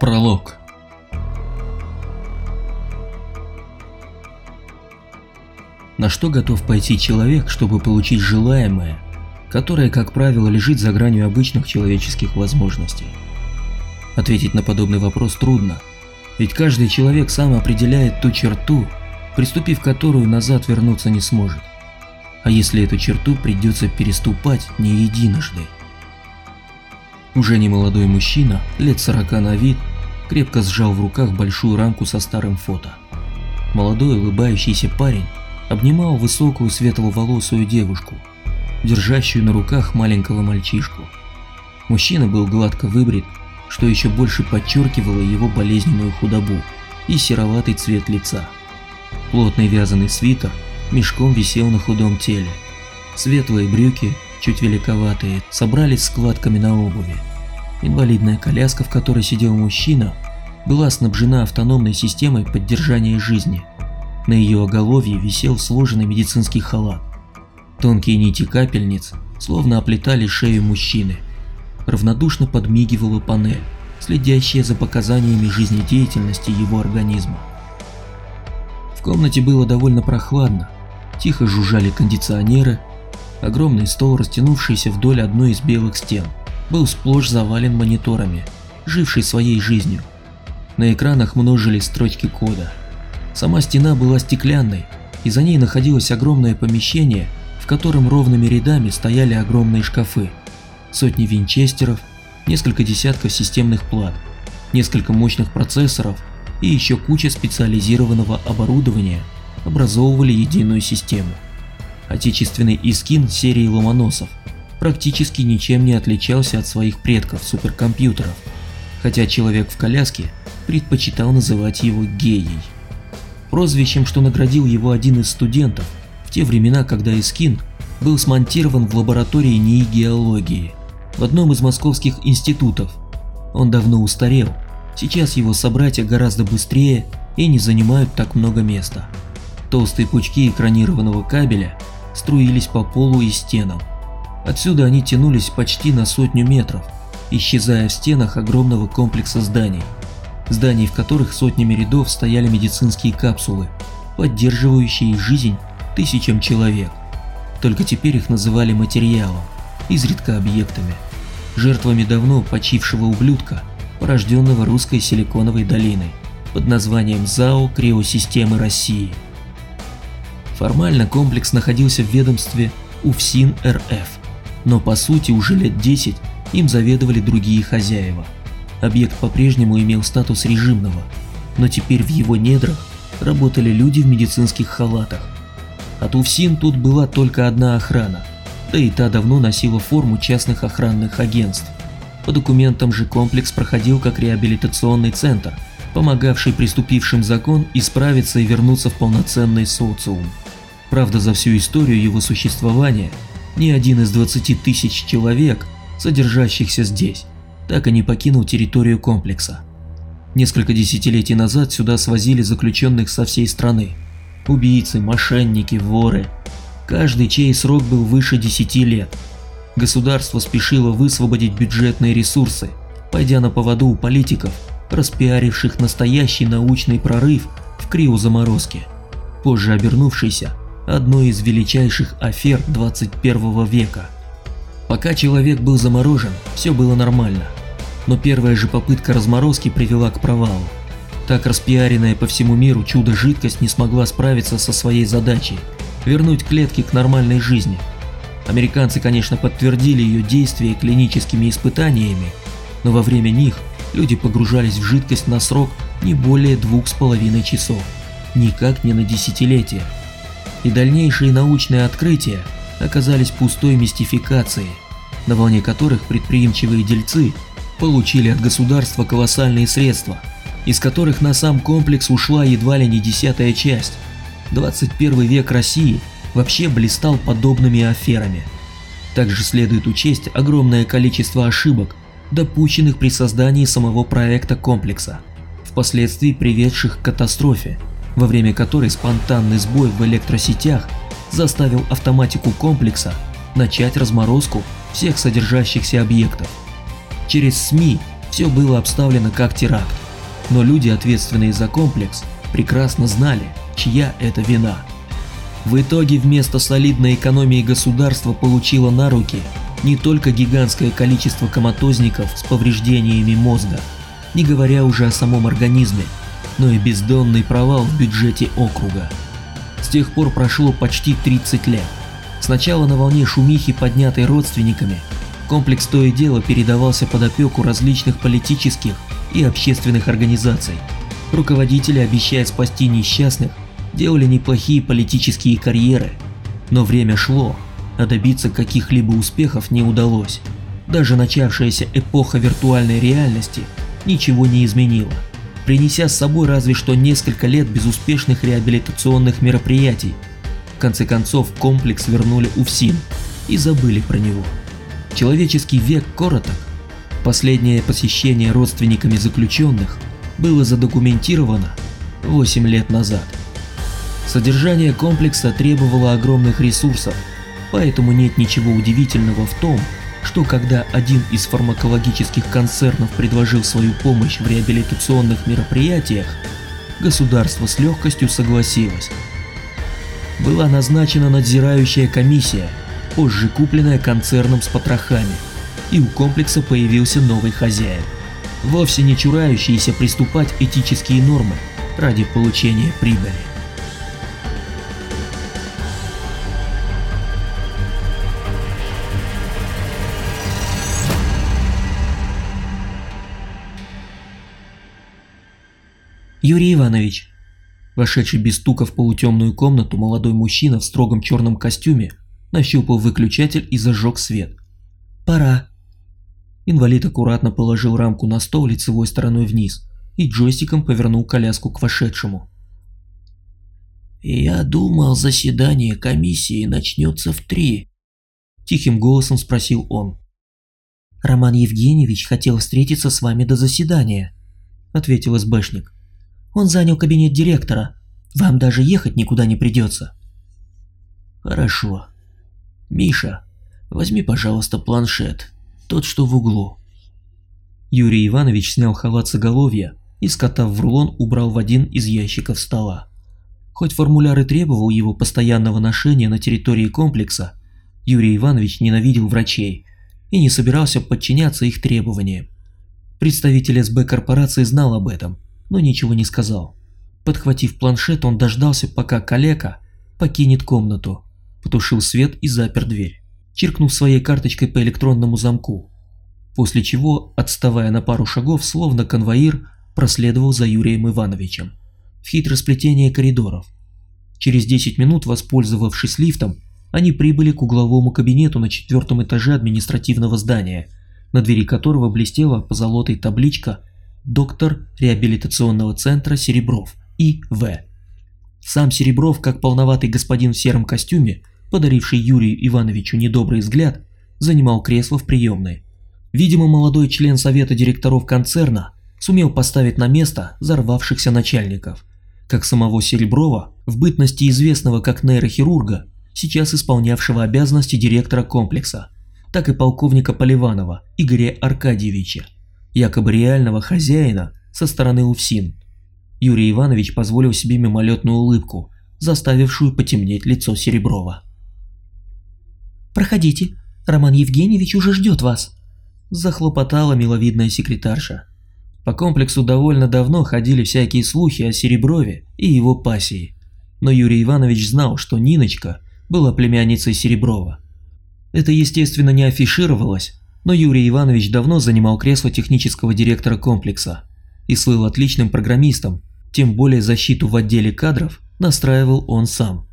Пролог На что готов пойти человек, чтобы получить желаемое, которое, как правило, лежит за гранью обычных человеческих возможностей? Ответить на подобный вопрос трудно, ведь каждый человек сам определяет ту черту, приступив которую назад вернуться не сможет. А если эту черту придется переступать не единожды? Уже не молодой мужчина, лет сорока на вид, крепко сжал в руках большую рамку со старым фото. Молодой улыбающийся парень обнимал высокую светловолосую девушку, держащую на руках маленького мальчишку. Мужчина был гладко выбрит, что еще больше подчеркивало его болезненную худобу и сероватый цвет лица. Плотный вязаный свитер мешком висел на худом теле. Светлые брюки, чуть великоватые, собрались складками на обуви. Инвалидная коляска, в которой сидел мужчина, была снабжена автономной системой поддержания жизни. На ее оголовье висел сложенный медицинский халат. Тонкие нити капельниц словно оплетали шею мужчины. Равнодушно подмигивала панель, следящая за показаниями жизнедеятельности его организма. В комнате было довольно прохладно, тихо жужжали кондиционеры, огромный стол, растянувшийся вдоль одной из белых стен, был сплошь завален мониторами, живший своей жизнью. На экранах множились строчки кода. Сама стена была стеклянной, и за ней находилось огромное помещение, в котором ровными рядами стояли огромные шкафы, сотни винчестеров, несколько десятков системных плат, несколько мощных процессоров и еще куча специализированного оборудования образовывали единую систему. Отечественный Искин серии Ломоносов практически ничем не отличался от своих предков суперкомпьютеров, хотя человек в коляске предпочитал называть его геей. Прозвищем, что наградил его один из студентов в те времена, когда Искин был смонтирован в лаборатории НИИ геологии в одном из московских институтов. Он давно устарел Сейчас его собратья гораздо быстрее и не занимают так много места. Толстые пучки экранированного кабеля струились по полу и стенам. Отсюда они тянулись почти на сотню метров, исчезая в стенах огромного комплекса зданий. Зданий, в которых сотнями рядов стояли медицинские капсулы, поддерживающие жизнь тысячам человек. Только теперь их называли материалом, изредка объектами, жертвами давно почившего ублюдка, порожденного русской силиконовой долиной под названием ЗАО Криосистемы России. Формально комплекс находился в ведомстве УФСИН РФ, но по сути уже лет 10 им заведовали другие хозяева. Объект по-прежнему имел статус режимного, но теперь в его недрах работали люди в медицинских халатах. От УФСИН тут была только одна охрана, да и та давно носила форму частных охранных агентств. По документам же комплекс проходил как реабилитационный центр, помогавший приступившим закон исправиться и вернуться в полноценный социум. Правда, за всю историю его существования ни один из 20 тысяч человек, содержащихся здесь, так и не покинул территорию комплекса. Несколько десятилетий назад сюда свозили заключенных со всей страны. Убийцы, мошенники, воры. Каждый, чей срок был выше 10 лет – Государство спешило высвободить бюджетные ресурсы, пойдя на поводу у политиков, распиаривших настоящий научный прорыв в криозаморозке, позже обернувшийся одной из величайших афер 21 века. Пока человек был заморожен, все было нормально, но первая же попытка разморозки привела к провалу. Так распиаренная по всему миру чудо-жидкость не смогла справиться со своей задачей – вернуть клетки к нормальной жизни – Американцы, конечно, подтвердили ее действие клиническими испытаниями, но во время них люди погружались в жидкость на срок не более двух с половиной часов, никак не на десятилетия. И дальнейшие научные открытия оказались пустой мистификацией, на волне которых предприимчивые дельцы получили от государства колоссальные средства, из которых на сам комплекс ушла едва ли не десятая часть. 21 век России – вообще блистал подобными аферами. Также следует учесть огромное количество ошибок, допущенных при создании самого проекта комплекса, впоследствии приведших к катастрофе, во время которой спонтанный сбой в электросетях заставил автоматику комплекса начать разморозку всех содержащихся объектов. Через СМИ Все было обставлено как теракт, но люди, ответственные за комплекс, прекрасно знали, чья это вина. В итоге вместо солидной экономии государство получило на руки не только гигантское количество коматозников с повреждениями мозга, не говоря уже о самом организме, но и бездонный провал в бюджете округа. С тех пор прошло почти 30 лет. Сначала на волне шумихи, поднятой родственниками, комплекс то и дело передавался под опеку различных политических и общественных организаций. Руководители, обещая спасти несчастных, делали неплохие политические карьеры, но время шло, а добиться каких-либо успехов не удалось. Даже начавшаяся эпоха виртуальной реальности ничего не изменила, принеся с собой разве что несколько лет безуспешных реабилитационных мероприятий. В конце концов комплекс вернули УФСИН и забыли про него. Человеческий век короток. Последнее посещение родственниками заключенных было задокументировано 8 лет назад. Содержание комплекса требовало огромных ресурсов, поэтому нет ничего удивительного в том, что когда один из фармакологических концернов предложил свою помощь в реабилитационных мероприятиях, государство с легкостью согласилось. Была назначена надзирающая комиссия, позже купленная концерном с потрохами, и у комплекса появился новый хозяин, вовсе не чурающийся приступать этические нормы ради получения прибыли. Юрий Иванович. Вошедший без стука в полутемную комнату молодой мужчина в строгом черном костюме нащупал выключатель и зажег свет. «Пора». Инвалид аккуратно положил рамку на стол лицевой стороной вниз и джойстиком повернул коляску к вошедшему. «Я думал, заседание комиссии начнется в три», – тихим голосом спросил он. «Роман Евгеньевич хотел встретиться с вами до заседания», – ответил СБшник. Он занял кабинет директора. Вам даже ехать никуда не придется. Хорошо. Миша, возьми, пожалуйста, планшет. Тот, что в углу. Юрий Иванович снял халат с оголовья и, скотав в рулон, убрал в один из ящиков стола. Хоть формуляр и требовал его постоянного ношения на территории комплекса, Юрий Иванович ненавидел врачей и не собирался подчиняться их требованиям. Представитель СБ корпорации знал об этом но ничего не сказал. Подхватив планшет, он дождался, пока калека покинет комнату, потушил свет и запер дверь, чиркнув своей карточкой по электронному замку, после чего, отставая на пару шагов, словно конвоир, проследовал за Юрием Ивановичем в хитросплетение коридоров. Через 10 минут, воспользовавшись лифтом, они прибыли к угловому кабинету на четвертом этаже административного здания, на двери которого блестела позолотой табличка доктор реабилитационного центра Серебров И.В. Сам Серебров, как полноватый господин в сером костюме, подаривший Юрию Ивановичу недобрый взгляд, занимал кресло в приемной. Видимо, молодой член совета директоров концерна сумел поставить на место взорвавшихся начальников, как самого Сереброва, в бытности известного как нейрохирурга, сейчас исполнявшего обязанности директора комплекса, так и полковника Поливанова Игоря Аркадьевича, якобы реального хозяина со стороны Уфсин. Юрий Иванович позволил себе мимолетную улыбку, заставившую потемнеть лицо Сереброва. «Проходите, Роман Евгеньевич уже ждет вас», – захлопотала миловидная секретарша. По комплексу довольно давно ходили всякие слухи о Сереброве и его пассии, но Юрий Иванович знал, что Ниночка была племянницей Сереброва. Это, естественно, не афишировалось, но Юрий Иванович давно занимал кресло технического директора комплекса и слыл отличным программистом, тем более защиту в отделе кадров настраивал он сам.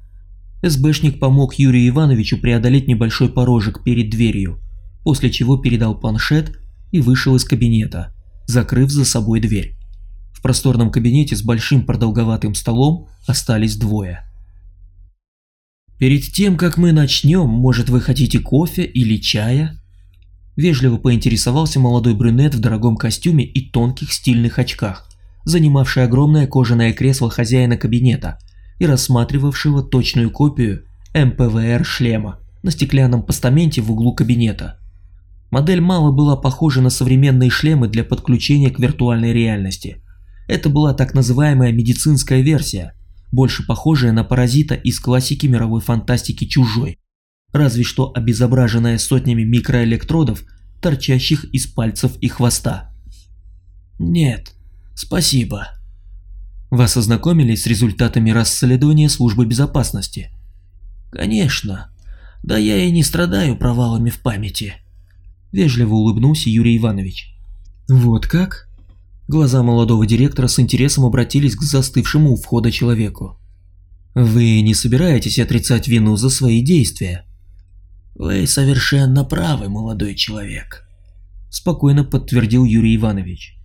СБшник помог Юрию Ивановичу преодолеть небольшой порожек перед дверью, после чего передал планшет и вышел из кабинета, закрыв за собой дверь. В просторном кабинете с большим продолговатым столом остались двое. «Перед тем, как мы начнем, может вы хотите кофе или чая?» Вежливо поинтересовался молодой брюнет в дорогом костюме и тонких стильных очках, занимавший огромное кожаное кресло хозяина кабинета и рассматривавшего точную копию МПВР шлема на стеклянном постаменте в углу кабинета. Модель мало была похожа на современные шлемы для подключения к виртуальной реальности. Это была так называемая медицинская версия, больше похожая на паразита из классики мировой фантастики «Чужой», разве что обезображенная сотнями микроэлектродов, торчащих из пальцев и хвоста. Нет, спасибо. Вас ознакомили с результатами расследования службы безопасности? Конечно. Да я и не страдаю провалами в памяти. Вежливо улыбнулся Юрий Иванович. Вот как? Глаза молодого директора с интересом обратились к застывшему у входа человеку. Вы не собираетесь отрицать вину за свои действия? Вы совершенно правы, молодой человек. Спокойно подтвердил Юрий Иванович.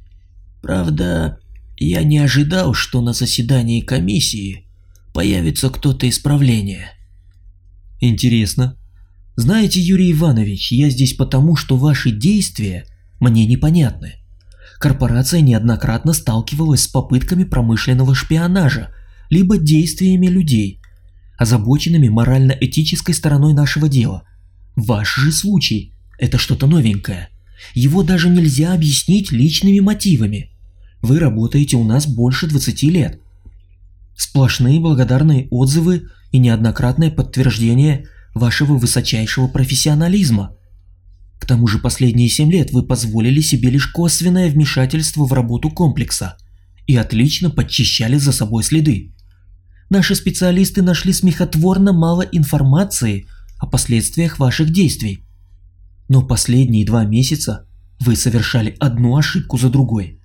Правда, я не ожидал, что на заседании комиссии появится кто-то из правления. Интересно. Знаете, Юрий Иванович, я здесь потому, что ваши действия мне непонятны. Корпорация неоднократно сталкивалась с попытками промышленного шпионажа, либо действиями людей, озабоченными морально-этической стороной нашего дела. Ваш же случай – это что-то новенькое. Его даже нельзя объяснить личными мотивами. Вы работаете у нас больше 20 лет. Сплошные благодарные отзывы и неоднократное подтверждение вашего высочайшего профессионализма. К тому же последние 7 лет вы позволили себе лишь косвенное вмешательство в работу комплекса и отлично подчищали за собой следы. Наши специалисты нашли смехотворно мало информации о последствиях ваших действий. Но последние два месяца вы совершали одну ошибку за другой.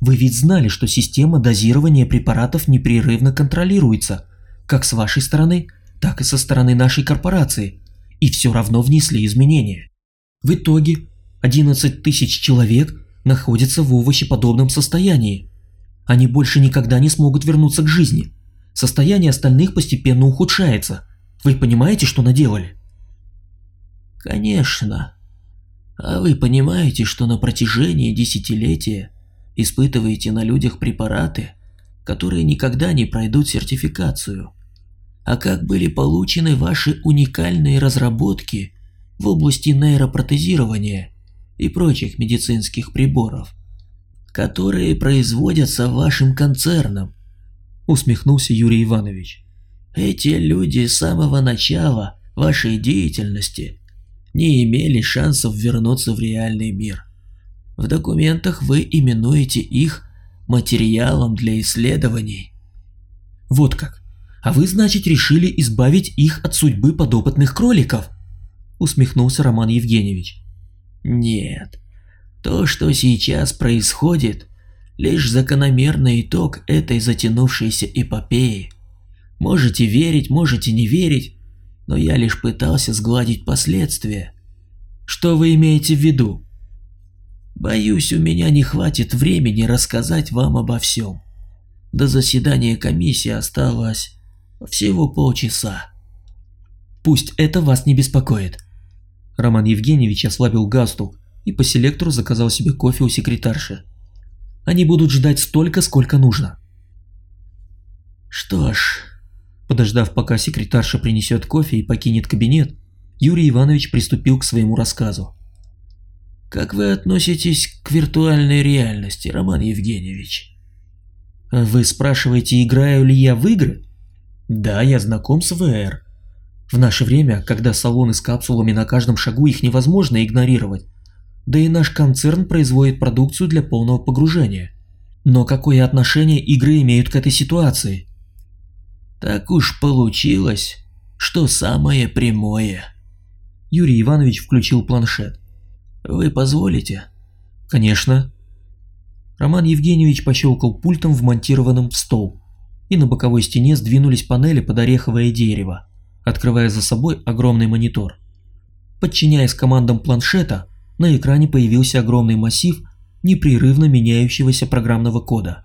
Вы ведь знали, что система дозирования препаратов непрерывно контролируется, как с вашей стороны, так и со стороны нашей корпорации, и все равно внесли изменения. В итоге 11 тысяч человек находятся в овощеподобном состоянии. Они больше никогда не смогут вернуться к жизни. Состояние остальных постепенно ухудшается. Вы понимаете, что наделали? Конечно. А вы понимаете, что на протяжении десятилетия испытываете на людях препараты, которые никогда не пройдут сертификацию? А как были получены ваши уникальные разработки в области нейропротезирования и прочих медицинских приборов, которые производятся вашим концерном? Усмехнулся Юрий Иванович. Эти люди с самого начала вашей деятельности не имели шансов вернуться в реальный мир. В документах вы именуете их материалом для исследований. Вот как. А вы, значит, решили избавить их от судьбы подопытных кроликов? Усмехнулся Роман Евгеньевич. Нет. То, что сейчас происходит, лишь закономерный итог этой затянувшейся эпопеи. Можете верить, можете не верить, но я лишь пытался сгладить последствия. Что вы имеете в виду? Боюсь, у меня не хватит времени рассказать вам обо всем. До заседания комиссии осталось всего полчаса. Пусть это вас не беспокоит. Роман Евгеньевич ослабил галстук и по селектору заказал себе кофе у секретарши. Они будут ждать столько, сколько нужно. Что ж, подождав, пока секретарша принесет кофе и покинет кабинет, Юрий Иванович приступил к своему рассказу. Как вы относитесь к виртуальной реальности, Роман Евгеньевич? Вы спрашиваете, играю ли я в игры? Да, я знаком с VR. В наше время, когда салоны с капсулами на каждом шагу их невозможно игнорировать, да и наш концерн производит продукцию для полного погружения. Но какое отношение игры имеют к этой ситуации? Так уж получилось, что самое прямое. Юрий Иванович включил планшет. Вы позволите? Конечно. Роман Евгеньевич пощелкал пультом, вмонтированным в стол, и на боковой стене сдвинулись панели под ореховое дерево, открывая за собой огромный монитор. Подчиняясь командам планшета, на экране появился огромный массив непрерывно меняющегося программного кода.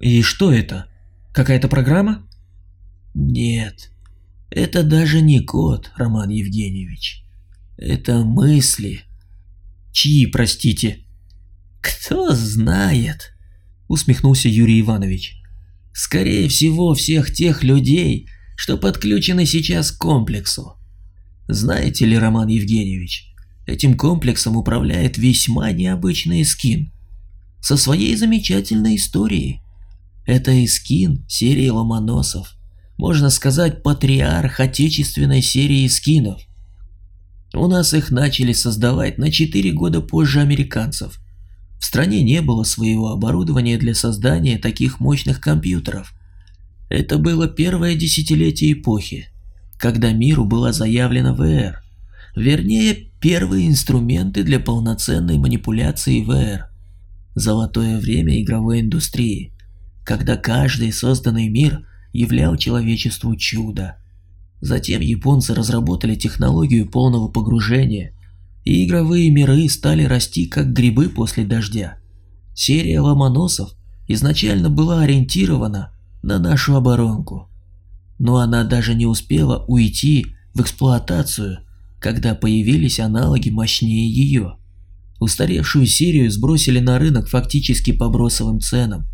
И что это? Какая-то программа? Нет, это даже не код, Роман Евгеньевич. Это мысли. Чьи, простите? Кто знает, усмехнулся Юрий Иванович. Скорее всего, всех тех людей, что подключены сейчас к комплексу. Знаете ли, Роман Евгеньевич, этим комплексом управляет весьма необычный скин со своей замечательной историей. Это Искин серии Ломоносов, можно сказать, патриарх отечественной серии скинов. У нас их начали создавать на 4 года позже американцев. В стране не было своего оборудования для создания таких мощных компьютеров. Это было первое десятилетие эпохи, когда миру была заявлена ВР. Вернее, первые инструменты для полноценной манипуляции ВР. Золотое время игровой индустрии, когда каждый созданный мир являл человечеству чудо. Затем японцы разработали технологию полного погружения, и игровые миры стали расти как грибы после дождя. Серия ломоносов изначально была ориентирована на нашу оборонку, но она даже не успела уйти в эксплуатацию, когда появились аналоги мощнее ее. Устаревшую серию сбросили на рынок фактически по бросовым ценам,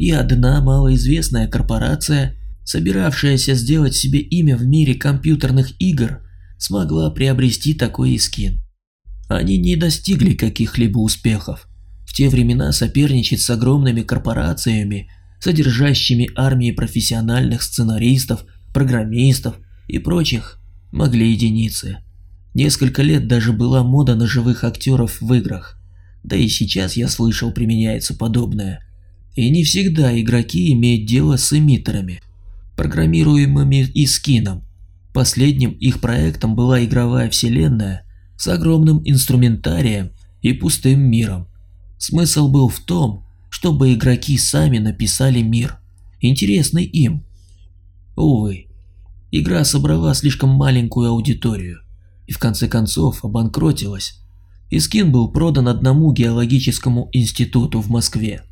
и одна малоизвестная корпорация собиравшаяся сделать себе имя в мире компьютерных игр, смогла приобрести такой скин. Они не достигли каких-либо успехов. В те времена соперничать с огромными корпорациями, содержащими армии профессиональных сценаристов, программистов и прочих, могли единицы. Несколько лет даже была мода на живых актеров в играх. Да и сейчас я слышал применяется подобное. И не всегда игроки имеют дело с эмиттерами – программируемыми Искином. Последним их проектом была игровая вселенная с огромным инструментарием и пустым миром. Смысл был в том, чтобы игроки сами написали мир, интересный им. Увы, игра собрала слишком маленькую аудиторию и в конце концов обанкротилась. Искин был продан одному геологическому институту в Москве,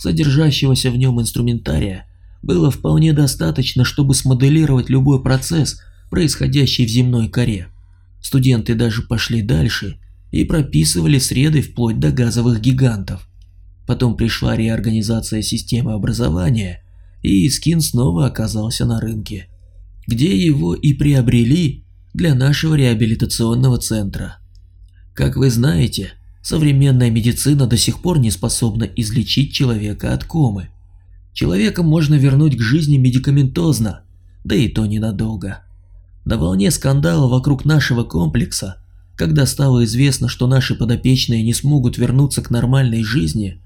содержащегося в нем инструментария было вполне достаточно, чтобы смоделировать любой процесс, происходящий в земной коре. Студенты даже пошли дальше и прописывали среды вплоть до газовых гигантов. Потом пришла реорганизация системы образования, и Скин снова оказался на рынке, где его и приобрели для нашего реабилитационного центра. Как вы знаете, современная медицина до сих пор не способна излечить человека от комы. Человека можно вернуть к жизни медикаментозно, да и то ненадолго. На волне скандала вокруг нашего комплекса, когда стало известно, что наши подопечные не смогут вернуться к нормальной жизни,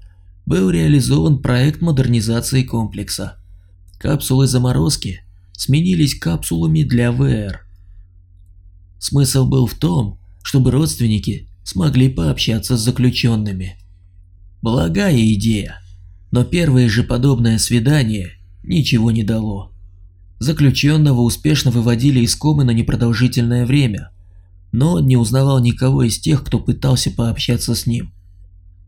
был реализован проект модернизации комплекса. Капсулы заморозки сменились капсулами для ВР. Смысл был в том, чтобы родственники смогли пообщаться с заключенными. Благая идея. Но первое же подобное свидание ничего не дало. Заключенного успешно выводили из комы на непродолжительное время, но он не узнавал никого из тех, кто пытался пообщаться с ним.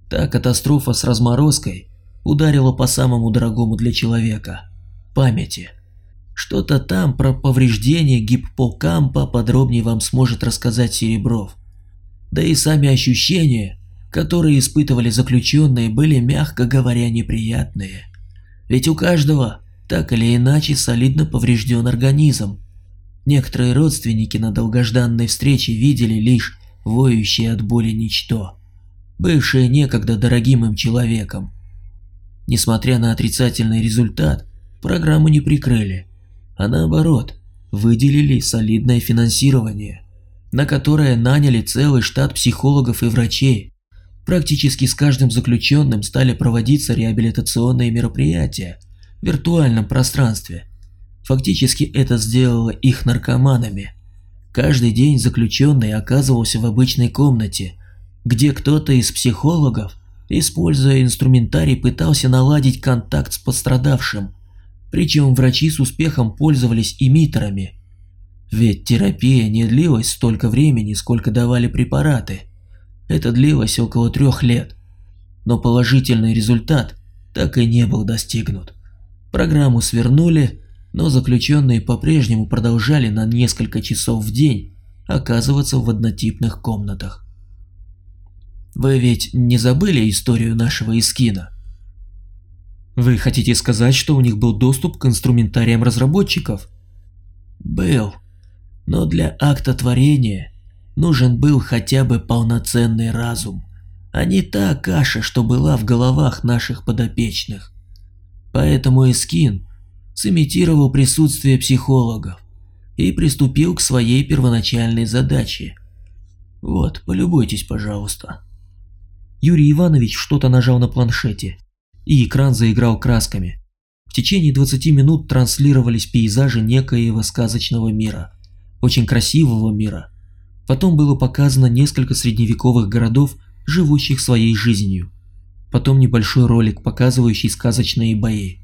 Та катастрофа с разморозкой ударила по самому дорогому для человека – памяти. Что-то там про повреждение гиппокампа подробнее вам сможет рассказать Серебров. Да и сами ощущения которые испытывали заключенные, были, мягко говоря, неприятные. Ведь у каждого так или иначе солидно поврежден организм. Некоторые родственники на долгожданной встрече видели лишь воющее от боли ничто, бывшее некогда дорогим им человеком. Несмотря на отрицательный результат, программу не прикрыли, а наоборот, выделили солидное финансирование, на которое наняли целый штат психологов и врачей, Практически с каждым заключенным стали проводиться реабилитационные мероприятия в виртуальном пространстве. Фактически это сделало их наркоманами. Каждый день заключенный оказывался в обычной комнате, где кто-то из психологов, используя инструментарий, пытался наладить контакт с пострадавшим. Причем врачи с успехом пользовались имитерами. Ведь терапия не длилась столько времени, сколько давали препараты. Это длилось около трех лет, но положительный результат так и не был достигнут. Программу свернули, но заключенные по-прежнему продолжали на несколько часов в день оказываться в однотипных комнатах. Вы ведь не забыли историю нашего Искина? Вы хотите сказать, что у них был доступ к инструментариям разработчиков? Был. Но для акта творения нужен был хотя бы полноценный разум, а не та каша, что была в головах наших подопечных. Поэтому Эскин сымитировал присутствие психологов и приступил к своей первоначальной задаче. Вот, полюбуйтесь, пожалуйста. Юрий Иванович что-то нажал на планшете, и экран заиграл красками. В течение 20 минут транслировались пейзажи некоего сказочного мира, очень красивого мира. Потом было показано несколько средневековых городов, живущих своей жизнью. Потом небольшой ролик, показывающий сказочные бои.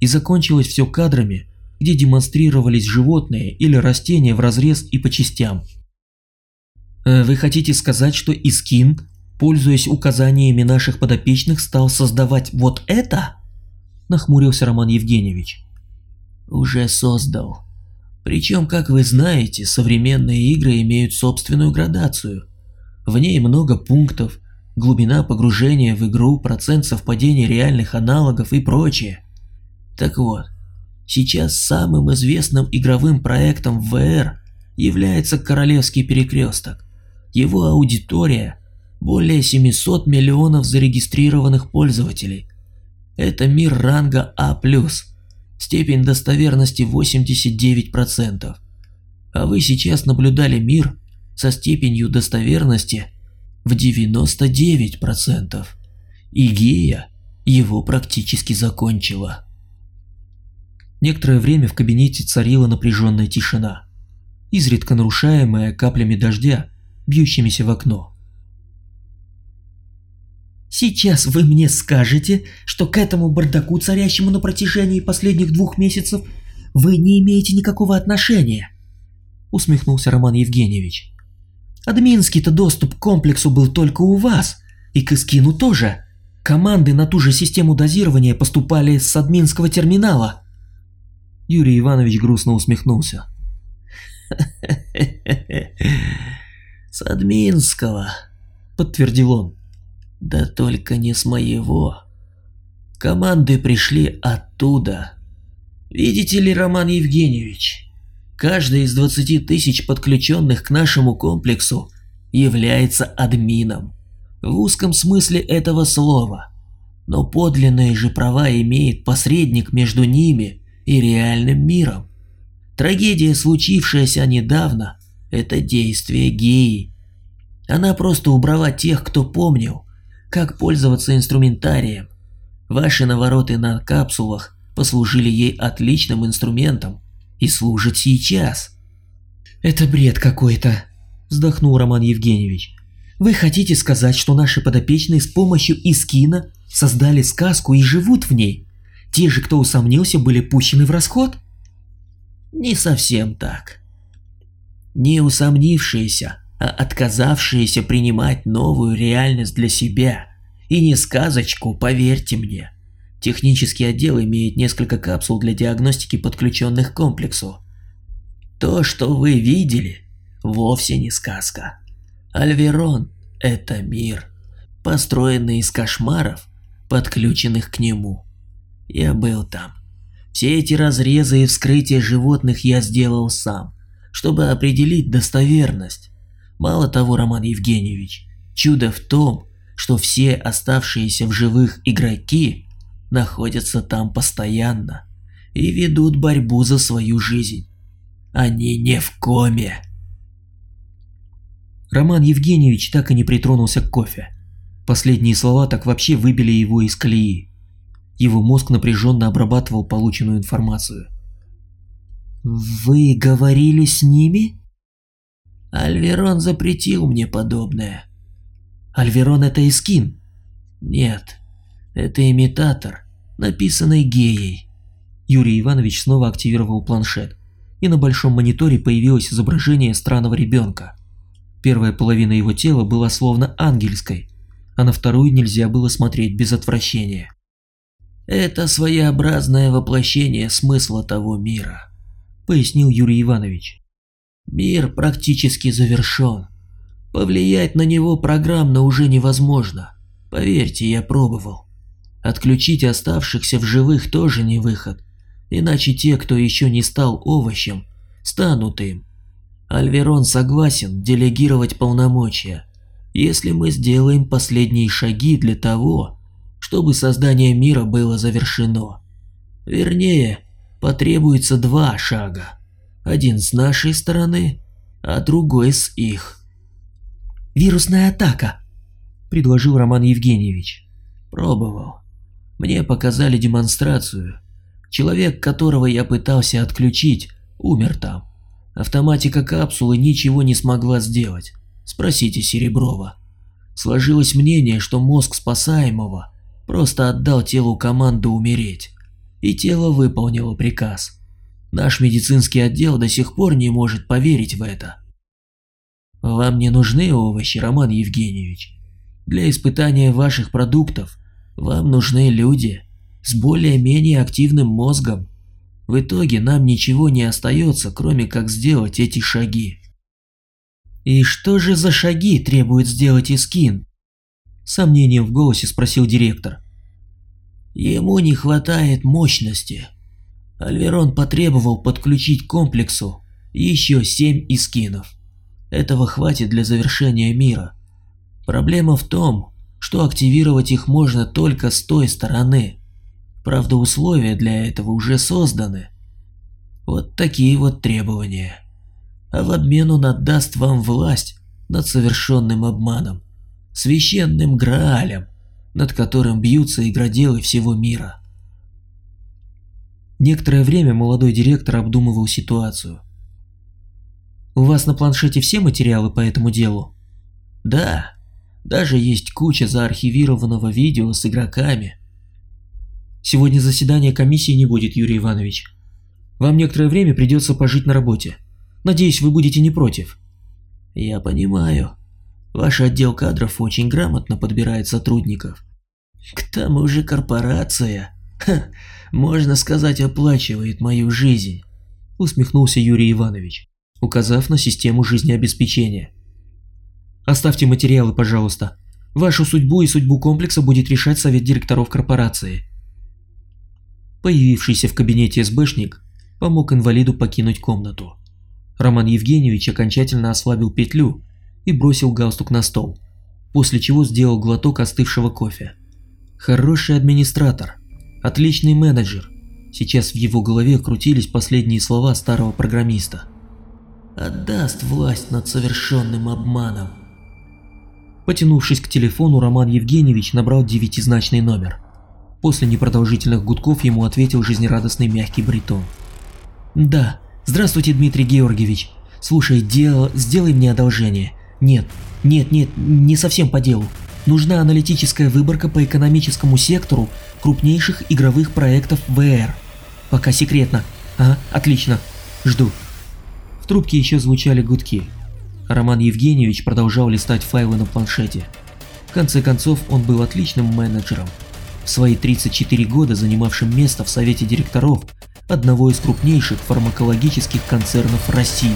И закончилось все кадрами, где демонстрировались животные или растения в разрез и по частям. Э, вы хотите сказать, что Искин пользуясь указаниями наших подопечных, стал создавать вот это? Нахмурился Роман Евгеньевич. Уже создал. Причем, как вы знаете, современные игры имеют собственную градацию. В ней много пунктов, глубина погружения в игру, процент совпадения реальных аналогов и прочее. Так вот, сейчас самым известным игровым проектом в VR является Королевский перекресток. Его аудитория более 700 миллионов зарегистрированных пользователей. Это мир ранга А+, степень достоверности 89%. А вы сейчас наблюдали мир со степенью достоверности в 99%. И Гея его практически закончила. Некоторое время в кабинете царила напряженная тишина, изредка нарушаемая каплями дождя, бьющимися в окно. Сейчас вы мне скажете, что к этому бардаку, царящему на протяжении последних двух месяцев, вы не имеете никакого отношения? Усмехнулся Роман Евгеньевич. Админский-то доступ к комплексу был только у вас, и к Искину тоже. Команды на ту же систему дозирования поступали с админского терминала. Юрий Иванович грустно усмехнулся. «С админского», — подтвердил он. Да только не с моего. Команды пришли оттуда. Видите ли, Роман Евгеньевич, каждый из 20 тысяч подключенных к нашему комплексу является админом. В узком смысле этого слова. Но подлинные же права имеет посредник между ними и реальным миром. Трагедия, случившаяся недавно, это действие геи. Она просто убрала тех, кто помнил, как пользоваться инструментарием. Ваши навороты на капсулах послужили ей отличным инструментом и служат сейчас. Это бред какой-то, вздохнул Роман Евгеньевич. Вы хотите сказать, что наши подопечные с помощью Искина создали сказку и живут в ней? Те же, кто усомнился, были пущены в расход? Не совсем так. Не усомнившиеся отказавшиеся принимать новую реальность для себя. И не сказочку, поверьте мне. Технический отдел имеет несколько капсул для диагностики подключенных к комплексу. То, что вы видели, вовсе не сказка. Альверон – это мир, построенный из кошмаров, подключенных к нему. Я был там. Все эти разрезы и вскрытия животных я сделал сам, чтобы определить достоверность. Мало того, Роман Евгеньевич, чудо в том, что все оставшиеся в живых игроки находятся там постоянно и ведут борьбу за свою жизнь. Они не в коме. Роман Евгеньевич так и не притронулся к кофе. Последние слова так вообще выбили его из колеи. Его мозг напряженно обрабатывал полученную информацию. «Вы говорили с ними?» Альверон запретил мне подобное. Альверон это Искин? Нет, это имитатор, написанный геей. Юрий Иванович снова активировал планшет, и на большом мониторе появилось изображение странного ребенка. Первая половина его тела была словно ангельской, а на вторую нельзя было смотреть без отвращения. «Это своеобразное воплощение смысла того мира», — пояснил Юрий Иванович. Мир практически завершен. Повлиять на него программно уже невозможно. Поверьте, я пробовал. Отключить оставшихся в живых тоже не выход. Иначе те, кто еще не стал овощем, станут им. Альверон согласен делегировать полномочия, если мы сделаем последние шаги для того, чтобы создание мира было завершено. Вернее, потребуется два шага. Один с нашей стороны, а другой с их. «Вирусная атака», – предложил Роман Евгеньевич. «Пробовал. Мне показали демонстрацию. Человек, которого я пытался отключить, умер там. Автоматика капсулы ничего не смогла сделать. Спросите Сереброва. Сложилось мнение, что мозг спасаемого просто отдал телу команду умереть. И тело выполнило приказ. Наш медицинский отдел до сих пор не может поверить в это. Вам не нужны овощи, Роман Евгеньевич. Для испытания ваших продуктов вам нужны люди с более-менее активным мозгом. В итоге нам ничего не остается, кроме как сделать эти шаги. «И что же за шаги требует сделать Искин?» Сомнением в голосе спросил директор. Ему не хватает мощности. Альверон потребовал подключить к комплексу еще семь искинов. Этого хватит для завершения мира. Проблема в том, что активировать их можно только с той стороны. Правда, условия для этого уже созданы. Вот такие вот требования. А в обмен он отдаст вам власть над совершенным обманом, священным Граалем, над которым бьются игроделы всего мира. Некоторое время молодой директор обдумывал ситуацию. «У вас на планшете все материалы по этому делу?» «Да, даже есть куча заархивированного видео с игроками». «Сегодня заседания комиссии не будет, Юрий Иванович. Вам некоторое время придется пожить на работе. Надеюсь, вы будете не против». «Я понимаю», Ваш отдел кадров очень грамотно подбирает сотрудников. К тому же корпорация, ха, можно сказать, оплачивает мою жизнь. Усмехнулся Юрий Иванович, указав на систему жизнеобеспечения. Оставьте материалы, пожалуйста. Вашу судьбу и судьбу комплекса будет решать совет директоров корпорации. Появившийся в кабинете СБшник помог инвалиду покинуть комнату. Роман Евгеньевич окончательно ослабил петлю и бросил галстук на стол, после чего сделал глоток остывшего кофе. Хороший администратор, отличный менеджер. Сейчас в его голове крутились последние слова старого программиста. «Отдаст власть над совершенным обманом». Потянувшись к телефону, Роман Евгеньевич набрал девятизначный номер. После непродолжительных гудков ему ответил жизнерадостный мягкий бритон. «Да, здравствуйте, Дмитрий Георгиевич. Слушай, дел... сделай мне одолжение. Нет, нет, нет, не совсем по делу. Нужна аналитическая выборка по экономическому сектору крупнейших игровых проектов VR. Пока секретно. А, отлично. Жду. В трубке еще звучали гудки. Роман Евгеньевич продолжал листать файлы на планшете. В конце концов, он был отличным менеджером. В свои 34 года занимавшим место в совете директоров одного из крупнейших фармакологических концернов России.